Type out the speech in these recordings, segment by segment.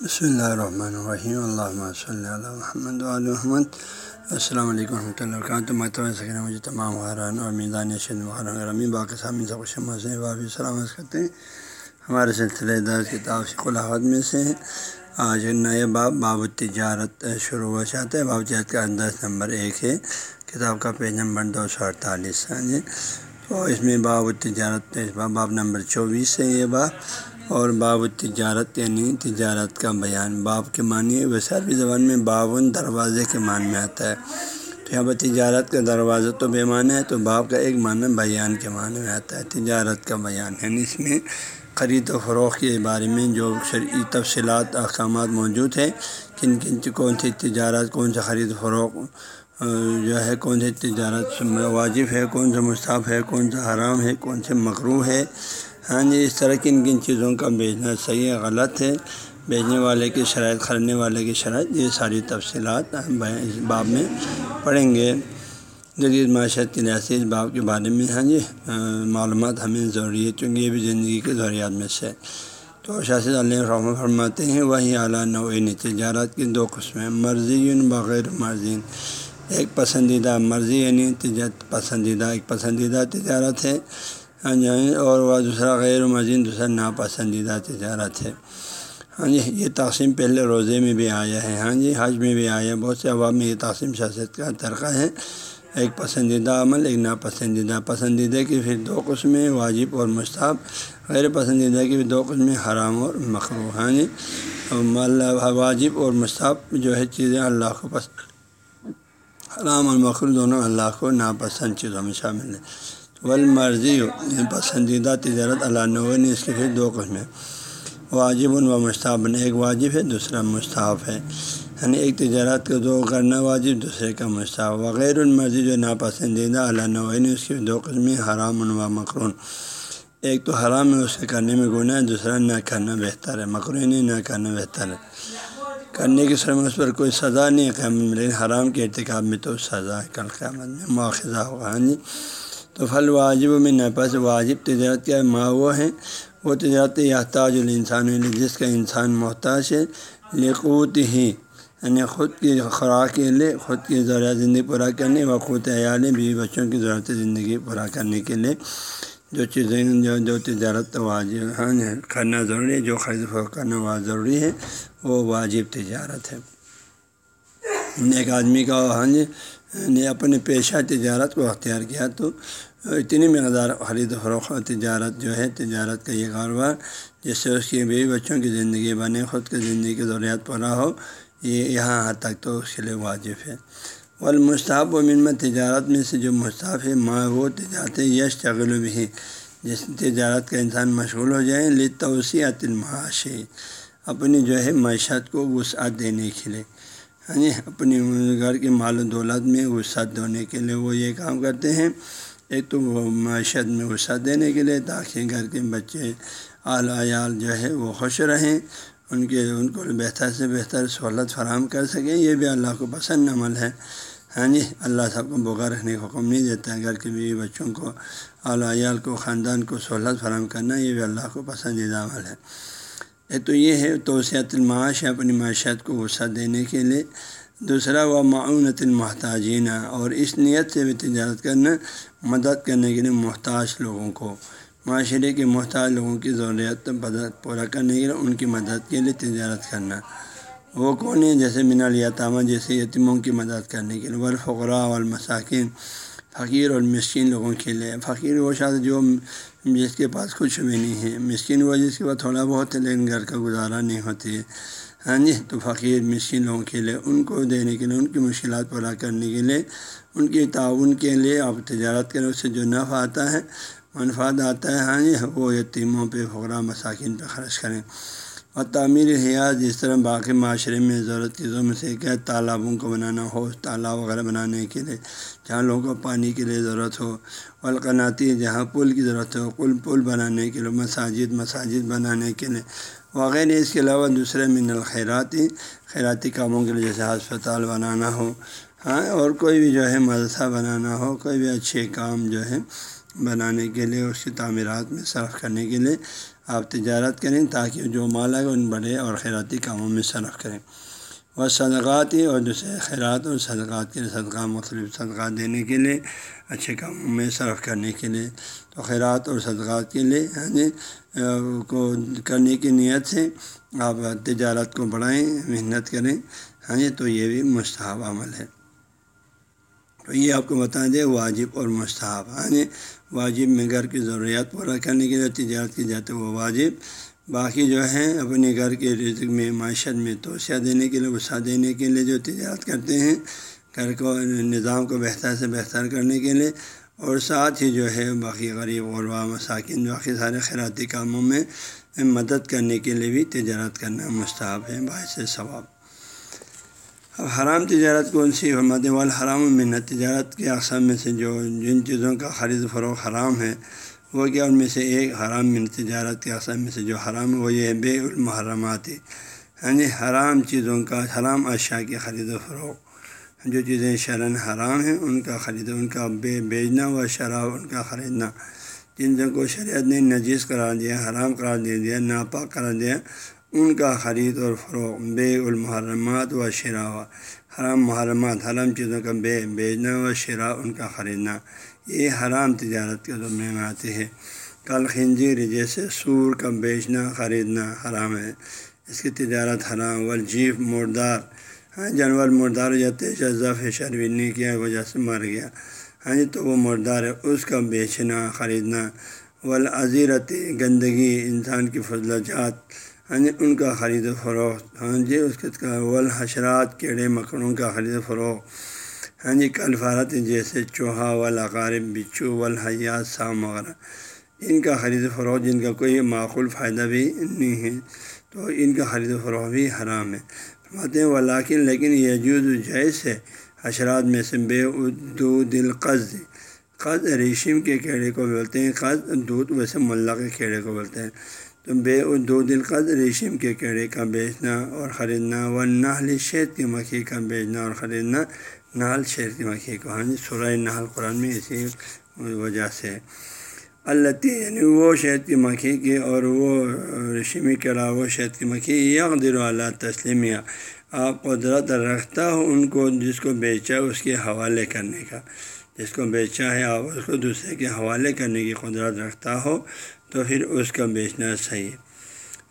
بسم اللہ الرحمن الرحیم اللہ صلی اللہ محمد محمد السلام علیکم ورحمۃ اللہ وبرکاتہ متوع سکیں مجھے تمام حران اور میدان شد غرامی باقی سامنے سب شمع سے بابی سلامت کرتے ہیں ہمارے سلسلے درس کتاب سے خلاحت میں سے آج نئے باب باب تجارت شروع ہوا چاہتے ہیں باب تجارت کا انداز نمبر ایک ہے کتاب کا پیج نمبر دو سو اڑتالیس ہاں جی تو اس میں باب تجارت باب نمبر چوبیس ہے یہ باب اور باب تجارت یعنی تجارت کا بیان۔ باب کے معنی ویسے عربی زبان میں باون دروازے کے معنی میں آتا ہے۔ تو یہاں پر تجارت کا دروازہ تو بے معنی ہے، تو باب کا ایک معنی بیان کے معنی میں آتا ہے، تجارت کا بیان۔ یعنی اس میں خرید و فروغ کے بارے میں جو شرعی تفصیلات، احکامات موجود ہیں، کن کن کون سی تجارت، کون سا خرید و فروغ جو ہے، کون سی تجارت واجب ہے، کون سا مصطف ہے، کون سا حرام ہے، کون سے مغرو ہے ہاں جی اس طرح کن کن چیزوں کا بیچنا صحیح ہے، غلط ہے۔ بیچنے والے کی شرائط، خریدنے والے کی شرائط، یہ ساری تفصیلات اس باب میں پڑھیں گے۔ جدید معاشرت کی لحاظ سے اس باب کے بارے میں ہاں جی معلومات ہمیں ضروری ہے، چونکہ یہ بھی زندگی کے ضروریات میں سے۔ تو شاست علیہ رحمہ فرماتے ہیں وہی اعلیٰ نوعین تجارت کی دو قسمیں مرضی بغیر مرضی ایک پسندیدہ مرضی یعنی تجارت پسندیدہ، ایک پسندیدہ تجارت ہے۔ ہاں جی اور وہ دوسرا غیر مزین، دوسرا ناپسندیدہ تجارت ہے۔ ہاں جی یہ تقسیم پہلے روزے میں بھی آیا ہے۔ ہاں جی حج میں بھی آیا۔ ہے بہت سے عوام میں یہ تقسیم سیاست کا ترقہ ہے۔ ایک پسندیدہ عمل، ایک ناپسندیدہ۔ پسندیدہ کی پھر دو قسمیں واجب اور مشتاب غیر پسندیدہ کی بھی دو قسمیں حرام اور مخرو ہاں جی مطلب واجب اور مشتاب جو ہے، چیزیں اللہ کو پسند حرام اور مخرو دونوں اللہ کو ناپسند چیزوں میں شامل ہیں۔ ول مرضی یعنی پسندیدہ تجارت اللہ نے اس کے پھر دو قسمیں واجب و مشتابن ایک واجب ہے، دوسرا مشتاف ہے۔ یعنی ایک تجارت کو دو کرنا واجب، دوسرے کا مشتاف وغیر المرضی جو ناپسندیدہ اللہ نے اس کی دو قسمیں حرام و مقرون۔ ایک تو حرام ہے اسے کرنے میں گناہ ہے، دوسرا نہ کرنا بہتر ہے۔ مقرون نہ کرنا بہتر ہے۔ کرنے کے سر میں اس پر کوئی سزا نہیں ہے، قیامت میں حرام کے ارتکاب میں تو سزا ہے۔ کل قیامت میں مواخذہ ہوگا۔ ہاں جی۔ تو پھل واجب میں نپس واجب، تجارت کیا ماں وہ ہیں۔ وہ تجارت یاحتاج الانسان جس کا انسان محتاج ہے لقوت ہی یعنی خود کی خوراک کے لیے، خود کی ضروریات زندگی پورا کرنے و خود عیال بیوی بچوں کی ضرورت زندگی پورا کرنے کے لیے۔ جو چیزیں جو جو تجارت واجب ہاں کرنا ضروری ہے، جو خرید فروخت کرنا وہ ضروری ہے، وہ واجب تجارت ہے۔ ایک آدمی کا ہاں جی یعنی نے اپنے پیشہ تجارت کو اختیار کیا تو اتنی مقدار خرید و فروخت تجارت جو ہے، تجارت کا یہ کاروبار، جس سے اس کی بیوی بچوں کی زندگی بنے خود کی زندگی کی ضروریات پورا ہو، یہ یہاں حد تک تو اس کے لیے واجب ہے۔ والمصطاف و منت تجارت میں سے جو مصطاف ہے، ماں وہ تجارت یش چغل بھی جس تجارت کا انسان مشغول ہو جائیں لی توسیعت المعاشی اپنی جو ہے معیشت کو وسعت دینے کے لیے۔ ہاں جی اپنی گھر کے مال و دولت میں وسعت دینے کے لیے وہ یہ کام کرتے ہیں۔ ایک تو وہ معیشت میں وسعت دینے کے لیے تاکہ گھر کے بچے آل عیال جو ہے وہ خوش رہیں، ان کے، ان کو بہتر سے بہتر سہولت فراہم کر سکیں۔ یہ بھی اللہ کو پسند عمل ہے۔ ہاں جی اللہ سب کو بغیر رکھنے کا حکم نہیں دیتا ہے۔ گھر کے بیوی بچوں کو اعلیٰ عیال کو، خاندان کو سہولت فراہم کرنا، یہ بھی اللہ کو پسندیدہ عمل ہے۔ تو یہ ہے توسیعت المعاش ہے اپنی معاشیت کو غصہ دینے کے لیے۔ دوسرا، وہ معاونت المحتاجینہ اور اس نیت سے بھی تجارت کرنا، مدد کرنے کے لیے محتاج لوگوں کو۔ معاشرے کے محتاج لوگوں کی ضروریات پورا کرنے کے لیے، ان کی مدد کے لیے تجارت کرنا۔ وہ کون ہے جیسے منا لیا جیسے یتیموں کی مدد کرنے کے لیے۔ ورفقرا والمساکین، فقیر اور مسکین لوگوں کے لیے۔ فقیر وہ شاید جو جس کے پاس کچھ بھی نہیں ہے۔ مسکین وہ جس کے پاس تھوڑا بہت ہے لیکن گھر کا گزارا نہیں ہوتی ہے ہاں جی تو فقیر مسکین لوگوں کے لیے، ان کو دینے کے لیے، ان کی مشکلات پورا کرنے کے لیے، ان کی تعاون کے لیے آپ تجارت کریں اس سے جو نفع آتا ہے منفاد آتا ہے۔ ہاں جی وہ یتیموں پہ فقرا مساکین پہ خرچ کریں۔ اور تعمیر حیاض جس طرح باقی معاشرے میں ضرورت چیزوں میں سے کیا تالابوں کو بنانا ہو، تالاب وغیرہ بنانے کے لیے جہاں لوگوں کو پانی کے لیے ضرورت ہو القناتی جہاں پل کی ضرورت ہو، پل پل بنانے کے لیے، مساجد مساجد بنانے کے لیے وغیرہ۔ اس کے علاوہ دوسرے من الخیراتی خیراتی کاموں کے لیے جیسے ہسپتال بنانا ہو ہاں اور کوئی بھی جو ہے مدرسہ بنانا ہو، کوئی بھی اچھے کام جو ہے بنانے کے لیے، اس کی تعمیرات میں صرف کرنے کے لیے آپ تجارت کریں تاکہ جو مال ہے ان بڑے اور خیراتی کاموں میں صرف کریں۔ وہ صدقات اور دوسرے خیرات اور صدقات کے لیے صدقہ مطلب مختلف صدقات دینے کے لیے، اچھے کاموں میں صرف کرنے کے لیے۔ تو خیرات اور صدقات کے لیے ہاں جی کو کرنے کی نیت سے آپ تجارت کو بڑھائیں، محنت کریں۔ ہاں جی تو یہ بھی مستحب عمل ہے۔ تو یہ آپ کو بتا دیں واجب اور مستحب ہاں جی؟ واجب میں گھر کی ضروریات پورا کرنے کے لیے تجارت کی جاتی ہے، وہ واجب۔ باقی جو ہے اپنے گھر کے رزق میں، معیشت میں توسیہ دینے کے لیے، وسعت دینے کے لیے جو تجارت کرتے ہیں، گھر کو، نظام کو بہتر سے بہتر کرنے کے لیے۔ اور ساتھ ہی جو ہے باقی غریب، غربا، مساکین، باقی سارے خیراتی کاموں میں مدد کرنے کے لیے بھی تجارت کرنا مستحب ہے، باعث ثواب۔ اب حرام تجارت کون سی حرمت والحرام منت تجارت کے اقسام میں سے جو جن چیزوں کا خرید فروغ حرام ہے، وہ کیا ان میں سے ایک حرام من تجارت کے اقسام میں سے جو حرام ہے، وہ یہ بے المحرمات۔ ہے ہاں جی حرام چیزوں کا، حرام اشیاء کی خرید و فروغ۔ جو چیزیں شرن حرام ہیں، ان کا خرید، ان کا بے، بیچنا و شراب ان کا خریدنا۔ جن چیزوں کو شریعت نے نجیز قرار دیا، حرام قرار دے دیا، ناپاک قرار دیا ان کا خرید اور فروغ، بے المحرمات و شراء، حرام محرمات، حرام چیزوں کا بے، بیچنا و شرا ان کا خریدنا، یہ حرام تجارت کے ضمن میں آتے ہیں۔ کل خنجیر جیسے سور کا بیچنا، خریدنا حرام ہے۔ اس کی تجارت حرام والجیف مردار ہاں جانور مردار ہو جاتے ہیں جذف کیا، وجہ سے مر گیا۔ ہاں جی تو وہ مردار ہے، اس کا بیچنا، خریدنا۔ ولازیرت گندگی، انسان کی فضلہ جات ہاں جی ان کا خرید و فروخت ہاں جی اس کے ولحشرات کیڑے مکڑوں کا خرید و فروغ ہاں جی کلفارت جیسے چوہا ولاقارب بچو والحیات، سام وغیرہ، ان کا خرید و فروغ جن کا کوئی معقول فائدہ بھی نہیں ہے، تو ان کا خرید و فروغ بھی حرام ہے۔ فرماتے ہیں ولاکن لیکن یہ جز جیس ہے، حشرات میں سے بے دو دل قز قز ریشم کے کیڑے کو بولتے ہیں، قز دودھ ویسے ملا کے کیڑے کو بولتے ہیں۔ تو بے دو دل قز ریشم کے کیڑے کا بیچنا اور خریدنا و نحل شید کی مکھی کا بیچنا اور خریدنا نال شیر کی مکھی کو۔ ہاں جی سرائے نحل قرآن میں اسی وجہ سے۔ اللہ یعنی وہ شہد کی مکھی کی اور وہ رشمی کے علاوہ شہد کی مکھی یقدر اللہ تسلیمیہ آپ قدرت رکھتا ہو ان کو جس کو بیچا اس کے حوالے کرنے کا۔ جس کو بیچا ہے، آپ اس کو دوسرے کے حوالے کرنے کی قدرت رکھتا ہو۔ تو پھر اس کا بیچنا صحیح ہے۔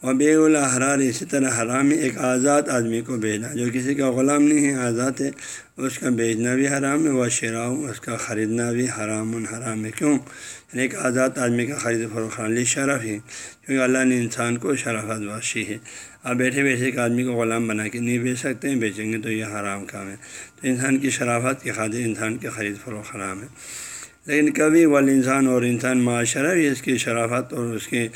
اور بے الحرار اسی طرح حرام ایک آزاد آدمی کو بیچنا۔ جو کسی کا غلام نہیں ہے، آزاد ہے، اس کا بیچنا بھی حرام ہے، وہ شراؤ اس کا خریدنا بھی حرام الحرام ہے۔ کیوں؟ یعنی ایک آزاد آدمی کا خرید فروخت لی شرف ہے، کیونکہ اللہ نے انسان کو شرافت بخشی ہے۔ آپ بیٹھے بیٹھے ایک آدمی کو غلام بنا کے نہیں بیچ سکتے ہیں، بیچیں گے تو یہ حرام کام ہے۔ تو انسان کی شرافت کی خاطر انسان کے خرید فروخت حرام ہے۔ لیکن کبھی وال انسان اور انسان معاشرہ بھی اس کی شرافت اور اس کے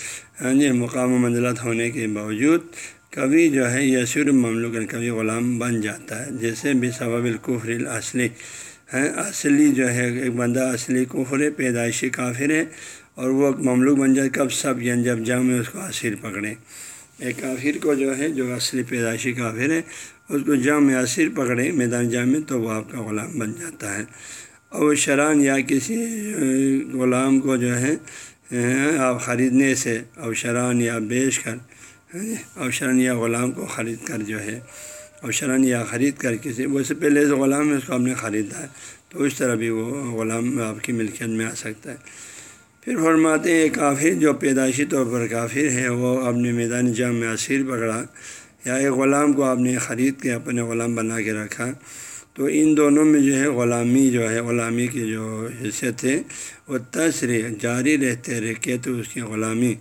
جی مقام و منزلت ہونے کے باوجود کبھی جو ہے یہ سر مملوک کبھی غلام بن جاتا ہے، جیسے بھی سبب القفر الاصلی ہے۔ اصلی جو ہے ایک بندہ اصلی کفر ہے، پیدائشی کافر ہے اور وہ مملوک بن جائے، کب سب یعنی جب جام میں اس کو اصر پکڑے۔ ایک کافر کو جو ہے جو اصلی پیدائشی کافر ہے، اس کو جام میں پکڑے، میدان جام میں تو وہ آپ کا غلام بن جاتا ہے۔ اور شران یا کسی غلام کو جو ہے آپ خریدنے سے اوشران یا بیچ کر اوشران یا غلام کو خرید کر جو ہے اوشران یا خرید کر کسی، وہ سے پہلے سے غلام ہے، اس کو آپ نے خریدا ہے۔ تو اس طرح بھی وہ غلام آپ کی ملکیت میں آ سکتا ہے۔ پھر فرماتے ہیں، کافر جو پیدائشی طور پر کافر ہے، وہ اپنے میدان جام میں اسیر پکڑا۔ یا ایک غلام کو آپ نے خرید کے اپنے غلام بنا کے رکھا۔ تو ان دونوں میں جو ہے غلامی جو ہے، غلامی کی جو حیثیت ہے، وہ تصریح جاری رہتے رہے تو اس کی غلامی،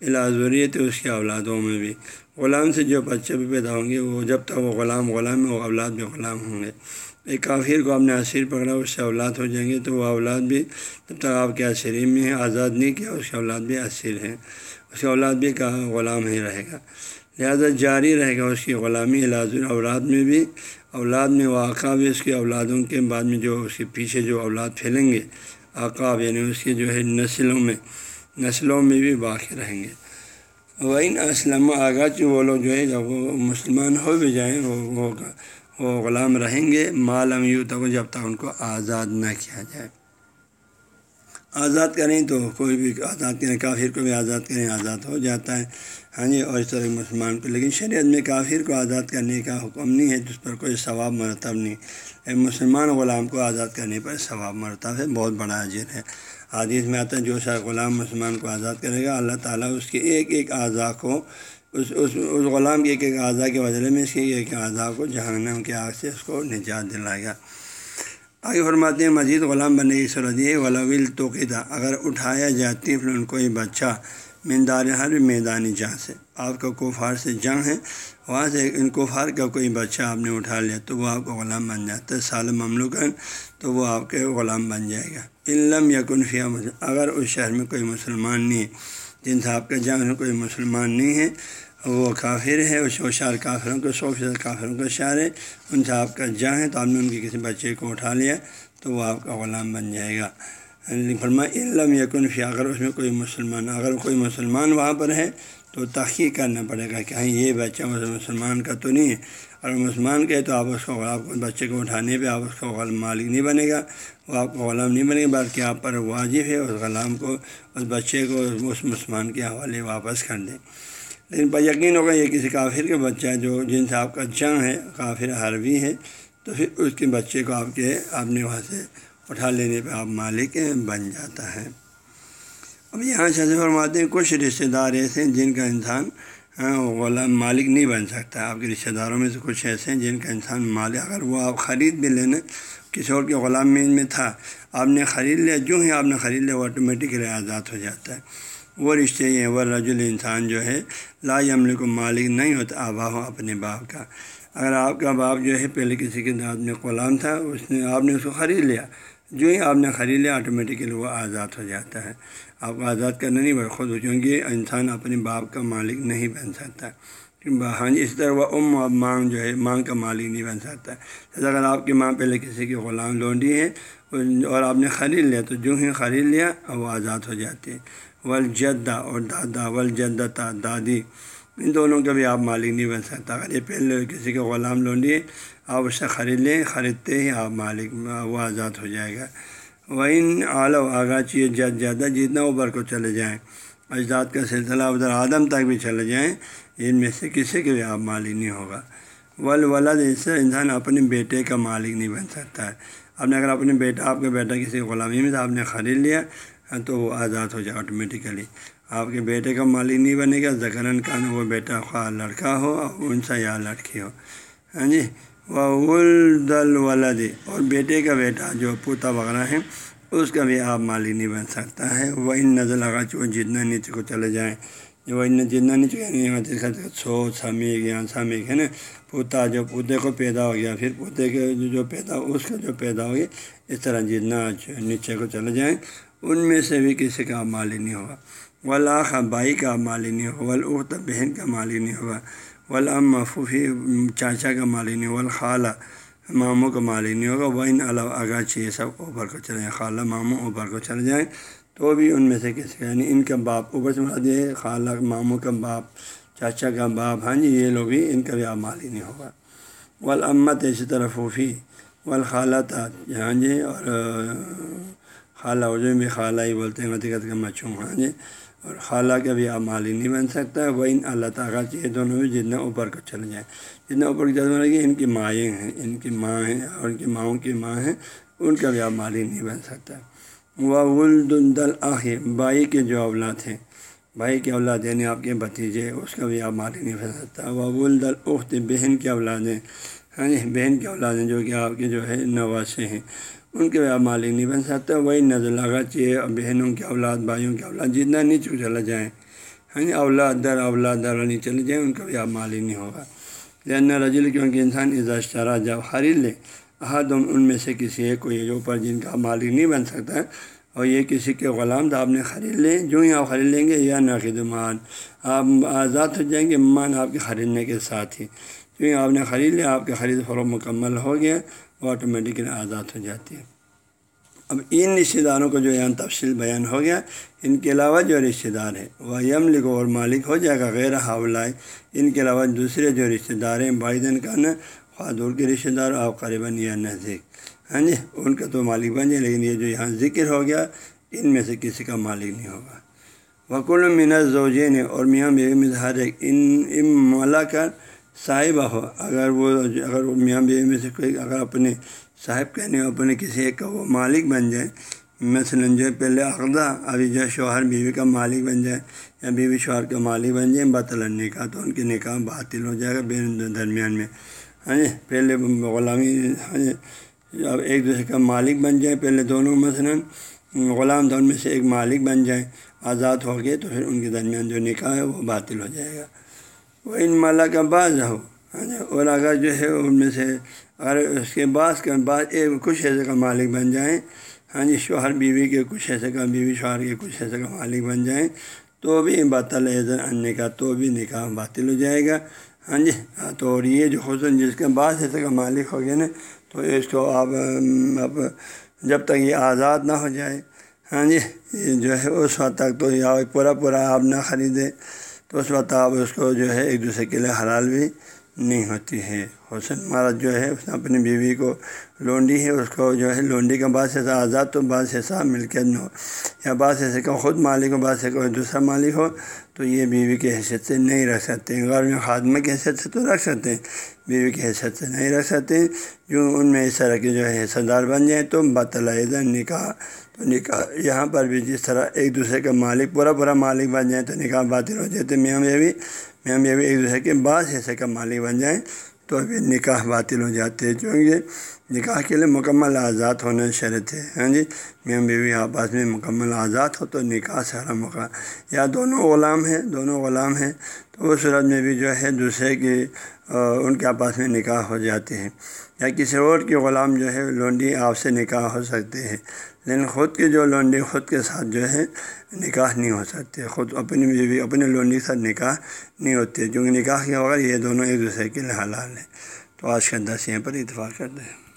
الازوریت اس کے اولادوں میں بھی۔ غلام سے جو بچے بھی پیدا ہوں گے، وہ جب تک وہ غلام غلام ہے وہ اولاد بھی غلام ہوں گے۔ ایک کافر کو آپ نے عصیر پکڑا، اس سے اولاد ہو جائیں گے تو وہ اولاد بھی جب تک آپ کے عصری میں آزاد نہیں کیا، اس کے اولاد بھی عصیر ہیں۔ اس کے اولاد بھی کا غلام ہی رہے گا۔ لہٰذا جاری رہے گا اس کی غلامی علاج اولاد میں بھی اولاد میں وہ بھی اس کے اولادوں کے بعد میں جو اس کے پیچھے جو اولاد پھیلیں گے آقاب یعنی اس کے جو ہے نسلوں میں نسلوں میں بھی باقی رہیں گے۔ وہ ان اسلم آگاہ وہ لوگ جو ہے جب وہ مسلمان ہو بھی جائیں، وہ وہ غلام رہیں گے۔ معلوم یوں تک جب تک ان کو آزاد نہ کیا جائے۔ آزاد کریں تو کوئی بھی آزاد کریں، کافر کو بھی آزاد کریں، آزاد ہو جاتا ہے۔ ہاں جی اور اس طرح مسلمان کو۔ لیکن شریعت میں کافر کو آزاد کرنے کا حکم نہیں ہے، جس پر کوئی ثواب مرتب نہیں۔ مسلمان غلام کو آزاد کرنے پر ثواب مرتب ہے، بہت بڑا اجر ہے۔ عادیث میں آتا ہے، جو شاید غلام مسلمان کو آزاد کرے گا، اللہ تعالیٰ اس کے ایک ایک اعضاء کو، اس اس اس غلام کے ایک ایک اعضاء کے وجہ میں اس کے ایک اعضاء کو جہنم کے آگ سے اس کو نجات دلائے گا۔ آگے فرماتے ہیں، مزید غلام بننے کی صورت یہ ولاول توقیدہ اگر اٹھایا جاتی پھر ان کوئی بچہ مندار ہر میدانی جہاں سے آپ کا کوفار سے جنگ ہے، وہاں سے ان کوفار کا کوئی بچہ آپ نے اٹھا لیا تو وہ آپ کا غلام بن جاتا ہے سال مملوکن تو وہ آپ کے غلام بن جائے گا۔ علم یا کنفیہ اگر اس شہر میں کوئی مسلمان نہیں ہے، جن سے آپ کا جنگ میں کوئی مسلمان نہیں ہے وہ کافر ہے، اس شہر کافروں کو سو فیصد کافروں کا شہر ہے ان سے آپ کا جنگ ہے تو آپ نے ان کے کسی بچے کو اٹھا لیا تو وہ آپ کا غلام بن جائے گا۔ فرما علم یقن فی، اگر اس میں کوئی مسلمان، اگر کوئی مسلمان وہاں پر ہے تو تحقیق کرنا پڑے گا کہ ہاں یہ بچہ مسلمان کا تو نہیں ہے۔ اور مسلمان کا ہے تو آپ اس کو آپ بچے کو اٹھانے پہ آپ اس کو غلام مالک نہیں بنے گا، وہ آپ کو غلام نہیں بنے گا، بلکہ آپ پر واجب ہے اس غلام کو، اس بچے کو اس مسلمان کے حوالے واپس کر دیں۔ لیکن پر یقین ہوگا یہ کسی کافر کا بچہ جو جن سے آپ کا جنگ ہے، کافر حربی ہے، تو پھر اس کے بچے کو آپ کے آپ نے وہاں سے اٹھا لینے پہ آپ مالک بن جاتا ہے۔ اب یہاں سے فرماتے ہیں، کچھ رشتہ دار ایسے ہیں جن کا انسان ہاں، غلام مالک نہیں بن سکتا۔ آپ کے رشتہ داروں میں سے کچھ ایسے ہیں جن کا انسان مالک، اگر وہ آپ خرید بھی لینا کسی اور کے غلام میں تھا، آپ نے خرید لیا، جو ہی آپ نے خرید لیا، وہ آٹومیٹکلی آزاد ہو جاتا ہے۔ وہ رشتے ہیں، وہ رجل انسان جو ہے، لا عمل کو مالک نہیں ہوتا، آبا ہو اپنے باپ کا۔ اگر آپ کا باپ جو ہے، پہلے کسی کے دانت میں غلام تھا، اس نے، آپ نے اس کو خرید لیا۔ جو ہی آپ نے خرید لیا آٹومیٹکلی وہ آزاد ہو جاتا ہے۔ آپ کو آزاد کرنا نہیں پڑا خود کیونکہ انسان اپنے باپ کا مالک نہیں بن سکتا۔ ہاں جی اس طرح وہ ام اب مانگ جو ہے مانگ کا مالک نہیں بن سکتا۔ ہے اگر آپ کی ماں پہلے کسی کی غلام لونڈی ہے، اور آپ نے خرید لیا، تو جو ہی خرید لیا، وہ آزاد ہو جاتے ہیں۔ ولجدا اور دادا ولجدتا دادی، ان دونوں کا بھی آپ مالک نہیں بن سکتا۔ اگر یہ پہلے کسی کے غلام لونڈی آپ اس سے خرید لیں، خریدتے ہی آپ مالک، وہ آزاد ہو جائے گا۔ وہ ان اعلیٰ آگاہ چیز جد زیادہ جتنا اوپر کو چلے جائیں، اجداد کا سلسلہ ادھر آدم تک بھی چلے جائیں، ان میں سے کسی کے بھی آپ مالک نہیں ہوگا۔ ول ولد اس سے انسان اپنے بیٹے کا مالک نہیں بن سکتا۔ ہے آپ نے اگر اپنے بیٹا آپ کا بیٹا کسی غلامی میں سے آپ نے خرید لیا ہاں، تو وہ آزاد ہو جائے آٹومیٹیکلی آپ کے بیٹے کا مالک نہیں بنے گا، زکرن کا وہ بیٹا خواہ لڑکا ہو ان سے یا لڑکی ہو۔ ہاں جی ولدل ولد اور بیٹے کا بیٹا جو پوتا وغیرہ ہے، اس کا بھی آپ مالی نہیں بن سکتا ہے۔ وہ ان نظر لگا چکو جتنا نیچے کو چلے جائیں۔ وہ ان جتنا نیچے یعنی سو سمیک یا سمیک ہے نا۔ پوتا جو پوتے کو پیدا ہو گیا، پھر پوتے کے جو پیدا، اس کا جو پیدا ہو گیا، اس طرح جتنا نیچے کو چلے جائیں۔ ان میں سے بھی کسی کا مالی نہیں ہوگا۔ ولاخ بھائی کا مالی نہیں ہوگا ولاخت بہن کا مالی نہیں ہوگا ولام مفوفی چاچا کا مالی نہیں ہوگا خالہ ماموں کا مالی نہیں ہوگا۔ وہ ان علاوہ اگرچہ یہ سب اوپر کو چلے جائیں، خالہ ماموں اوپر کو چلے جائیں، تو بھی ان میں سے کسی کا یعنی ان کا باپ اوپر سے مراد یہ خالہ ماموں کا باپ، چاچا کا باپ ہاں جی یہ لوگ بھی ان کا بھی آپ مالی نہیں ہوگا۔ ولامت اسی طرح پھوفی والخالہ تھا ہاں جی اور خالہ جو بھی خالہ ہی بولتے ہیں حقیقت کا مچھوں ہاں جی۔ اور خالہ کا بھی آپ مالی نہیں بن سکتا وہ ان اللہ تعالیٰ چاہیے دونوں بھی جتنا اوپر کو چل جائیں۔ جتنا اوپر کی چل گی ان کی مائیں ہیں، ان کی ماں ہیں اور ان کی ماؤں کی ماں ہیں، ان کا بھی آپ مالی نہیں بن سکتا۔ وہ ولدل آخ بھائی کے جو اولاد ہیں۔ بھائی کے اولاد یعنی آپ کے بھتیجے، اس کا بھی آپ مالی نہیں بن سکتا۔ وہ ولدل اخت بہن کے اولادیں ہاں جی بہن کے اولادیں جو کہ آپ کے جو ہے نواسے ہیں۔ ان کے آپ مالک نہیں بن سکتا، وہی نظر لگا چاہیے بہنوں کے اولاد، بھائیوں کے اولاد جتنا نیچے چلا جائیں۔ ہاں جی اولاد در اولاد در نہیں چلے جائیں، ان کا بھی آپ مالک نہیں ہوگا۔ لہن رجل، کیونکہ انسان اشترا جب خرید لے، احد ان میں سے کسی ایک کو یہ اوپر جن کا مالک نہیں بن سکتا اور یہ کسی کے غلام تو آپ نے خرید لیں جو ہی آپ خرید لیں گے یا ناقد مان آپ آزاد ہو جائیں گے، مان آپ کے خریدنے کے ساتھ ہی جو ہی آپ نے خرید لیا آپ کے خرید فروغ مکمل ہو گیا۔ وہ آٹومیٹکلی آزاد ہو جاتی ہے۔ اب ان رشتہ داروں کو جو یہاں تفصیل بیان ہو گیا، ان کے علاوہ جو رشتہ دار ہیں وہ یم لکھو اور مالک ہو جائے گا غیر حوالۂ ان کے علاوہ دوسرے جو رشتہ دار ہیں بھائی کا نا خادور کے رشتہ دار آپ قریباً یا نزدیک۔ ہاں جی ان کا تو مالک بن جائے، لیکن یہ جو یہاں ذکر ہو گیا، ان میں سے کسی کا مالک نہیں ہوگا۔ وکل منت زوجین اور میاں بیوی میں ہر ایک ان ام مالا کر صاحبہ ہو، اگر وہ اگر وہ میاں بیوی میں سے کوئی اگر اپنے صاحب کہنے اپنے کسی ایک کا وہ مالک بن جائے، مثلاً جو پہلے عقدہ ابھی جو شوہر بیوی کا مالک بن جائے یا بیوی شوہر کا مالک بن جائے بطل نکاح تو ان کی نکاح باطل ہو جائے گا بین درمیان میں۔ ہاں جی پہلے غلامی ہاں جی اب ایک دوسرے کا مالک بن جائے، پہلے دونوں مثلاً غلام دون میں سے ایک مالک بن جائے، آزاد ہو گئے تو پھر ان کے درمیان جو نکاح ہے وہ باطل ہو جائے گا۔ وہ ان مالا کا بعض ہو ہاں جی یعنی اور اگر جو ہے ان میں سے اگر اس کے بعض کا بعض کچھ ایسے کا مالک بن جائیں ہاں جی شوہر بیوی کے کچھ ایسے کا، بیوی شوہر کے کچھ ایسے کا مالک بن جائیں، تو بھی باطل عزت اننے کا تو بھی نکاح باطل ہو جائے گا۔ ہاں جی تو اور یہ جو حسن جس کے بعض ایسے کا مالک ہو گیا نا، تو اس کو آپ اب جب تک یہ آزاد نہ ہو جائے ہاں جی جو ہے اس وقت تک تو یا پورا پورا آپ نہ خریدیں تو اس وقت آپ اس کو جو ہے ایک دوسرے کے لیے حلال بھی نہیں ہوتی ہے۔ حسن مرد جو ہے، اس نے اپنی بیوی کو لونڈی ہے، اس کو جو ہے لونڈی کا بعض ایسا آزاد تو بعض ایسا مل کے ہو یا بعض ایسے کا خود مالک ہو بعض کوئی دوسرا مالک ہو، تو یہ بیوی کی حیثیت سے نہیں رکھ سکتے۔ غیر میں خادمہ کی حیثیت سے تو رکھ سکتے ہیں، بیوی کی حیثیت سے نہیں رکھ سکتے۔ جو ان میں اس طرح کے جو ہے حصہ دار بن جائیں تو بطلع نکاح تو نکاح یہاں پر بھی جس طرح ایک دوسرے کا مالک پورا پورا مالک بن جائیں تو نکاح باطل ہو جاتے میاں بیوی میاں بیوی ایک دوسرے کے بعض حصے کا مالک بن جائیں، تو ابھی نکاح باطل ہو جاتے ہیں۔ چونکہ نکاح کے لیے مکمل آزاد ہونا شرط ہے ہاں جی؟ میاں بیوی آپس میں مکمل آزاد ہو تو نکاح سارا موقع یا دونوں غلام ہیں، دونوں غلام ہیں، تو اس صورت میں بھی جو ہے دوسرے کی ان کے آپس میں نکاح ہو جاتے ہیں۔ یا کسی اور کی غلام جو ہے، لونڈی آپ سے نکاح ہو سکتے ہیں۔ لیکن خود کی جو لونڈی خود کے ساتھ جو ہے نکاح نہیں ہو سکتے، خود اپنی بیوی، اپنے لونڈی کے ساتھ نکاح نہیں ہوتے، کیونکہ نکاح کے بغیر یہ دونوں ایک دوسرے کے لیے حلال ہیں۔ تو آج کا دس یہاں پر اتفاق کرتے ہیں۔